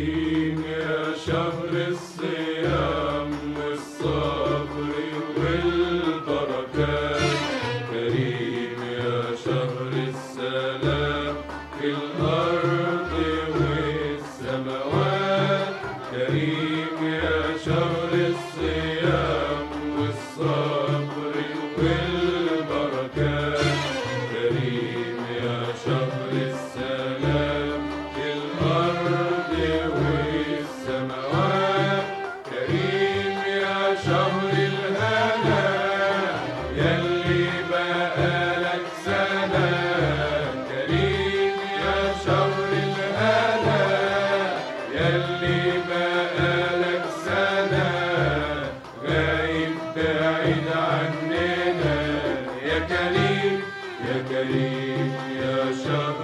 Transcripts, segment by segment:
يا شهر الصيام. Elim Yaşa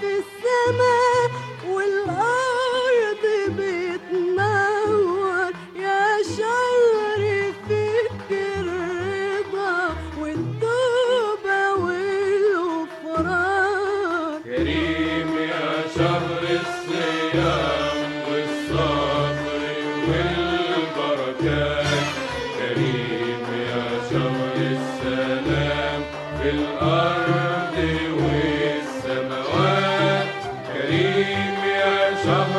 this Shalom.